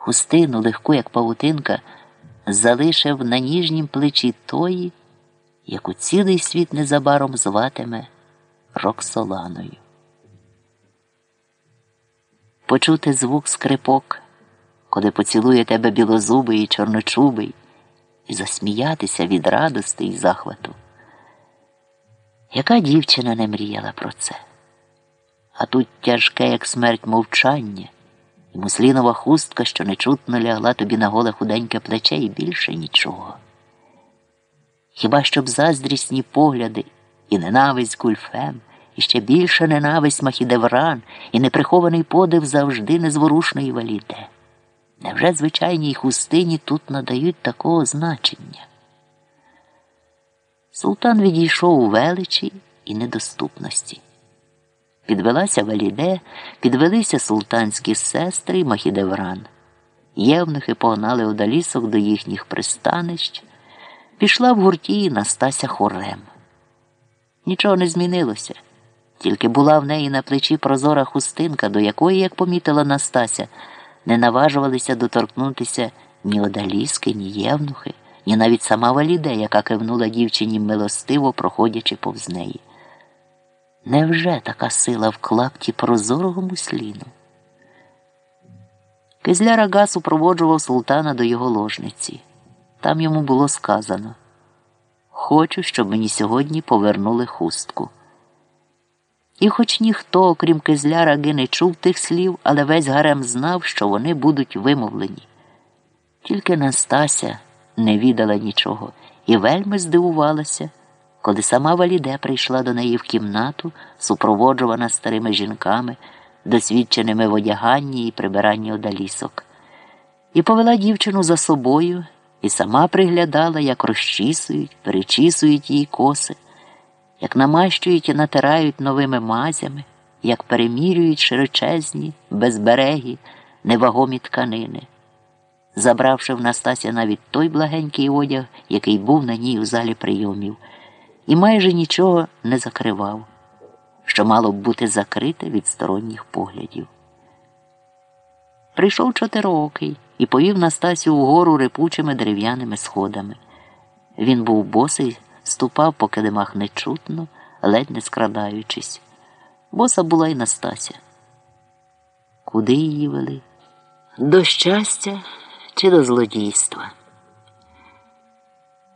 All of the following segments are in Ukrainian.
хустину, легку, як павутинка, залишив на ніжнім плечі тої, яку цілий світ незабаром зватиме Роксоланою. Почути звук скрипок, коли поцілує тебе білозубий і чорночубий, і засміятися від радости і захвату. Яка дівчина не мріяла про це? А тут тяжке, як смерть мовчання, і муслінова хустка, що нечутно лягла тобі на голе худеньке плече, і більше нічого. Хіба щоб заздрісні погляди і ненависть гульфем, і ще більша ненависть Махідевран, і неприхований подив завжди незворушної валіде? Невже звичайній хустині тут надають такого значення? Султан відійшов у величі і недоступності. Підвелася валіде, підвелися султанські сестри і Махідевран. Євнухи погнали одалісок до їхніх пристанищ. Пішла в гурті і Настася хорем. Нічого не змінилося, тільки була в неї на плечі прозора хустинка, до якої, як помітила Настася, не наважувалися доторкнутися ні одаліски, ні євнухи, ні навіть сама валіде, яка кивнула дівчині милостиво, проходячи повз неї. Невже така сила в клапті прозорого мусліну? Кизляр Ага супроводжував султана до його ложниці. Там йому було сказано Хочу, щоб мені сьогодні повернули хустку. І хоч ніхто, окрім Кизляра, Ги, не чув тих слів, але весь гарем знав, що вони будуть вимовлені. Тільки Настася не відала нічого і вельми здивувалася, коли сама Валіде прийшла до неї в кімнату, супроводжувана старими жінками, досвідченими в одяганні і прибиранні одалісок, і повела дівчину за собою і сама приглядала, як розчісують, перечісують її коси, як намащують і натирають новими мазями, як перемірюють широчезні, безберегі, невагомі тканини. Забравши в Настасі навіть той благенький одяг, який був на ній у залі прийомів, і майже нічого не закривав, що мало б бути закрите від сторонніх поглядів. Прийшов чотироокий і повів Настасю угору репучими дерев'яними сходами. Він був босий, ступав по килимах нечутно, ледь не скрадаючись. Боса була й Настася. Куди її вели? До щастя чи до злодійства?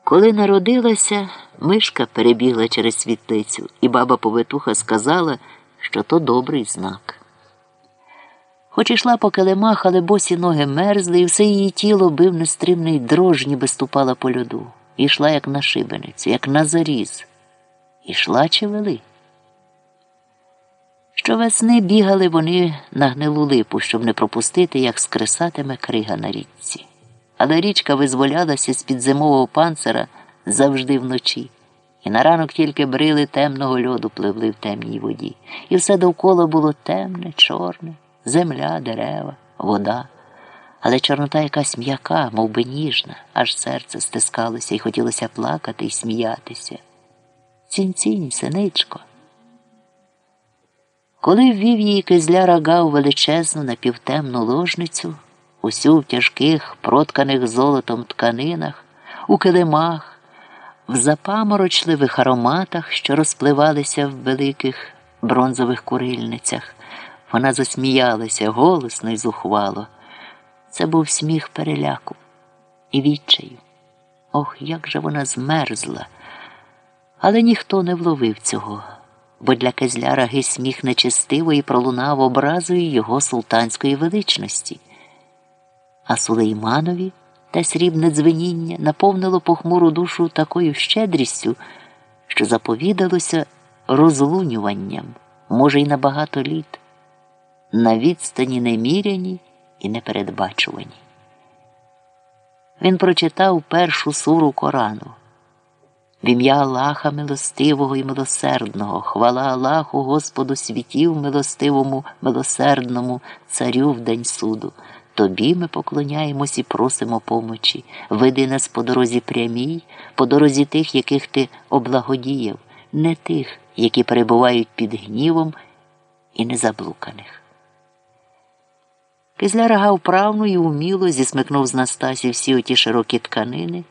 Коли народилася, мишка перебігла через світлицю, і баба повитуха сказала, що то добрий знак. Хоч ішла по килимах, але босі ноги мерзли, і все її тіло бив нестримний дрож, ніби ступала по льоду. Ішла, як на шибеницю, як на заріз. Ішла чи вели? Щовесни бігали вони на гнилу липу, щоб не пропустити, як скресатиме крига на річці. Але річка визволялася з-під зимового панцира завжди вночі, і на ранок тільки брили темного льоду пливли в темній воді, і все довкола було темне, чорне земля, дерева, вода, але чорнота якась м'яка, мов би ніжна, аж серце стискалося і хотілося плакати і сміятися. Цінь-цінь, синичко. Коли ввів її кизля рага у величезну напівтемну ложницю, усю в тяжких, протканих золотом тканинах, у килимах, в запаморочливих ароматах, що розпливалися в великих бронзових курильницях, вона засміялася голосно і зухвало. Це був сміх переляку і відчаю. Ох, як же вона змерзла. Але ніхто не вловив цього, бо для Кезляра гей сміх нечестивої пролунав образою його султанської величності. А Сулейманові те срібне дзвеніння наповнило похмуру душу такою щедрістю, що заповідалося розлунюванням, може, й на багато літ на відстані неміряні і непередбачувані. Він прочитав першу суру Корану. В ім'я Аллаха милостивого і милосердного, хвала Аллаху Господу світів милостивому, милосердному, царю в день суду. Тобі ми поклоняємось і просимо помочі. Веди нас по дорозі прямій, по дорозі тих, яких ти облагодіяв, не тих, які перебувають під гнівом і незаблуканих. Кизляр рога вправно і уміло зісмикнув з Настасі всі оті широкі тканини.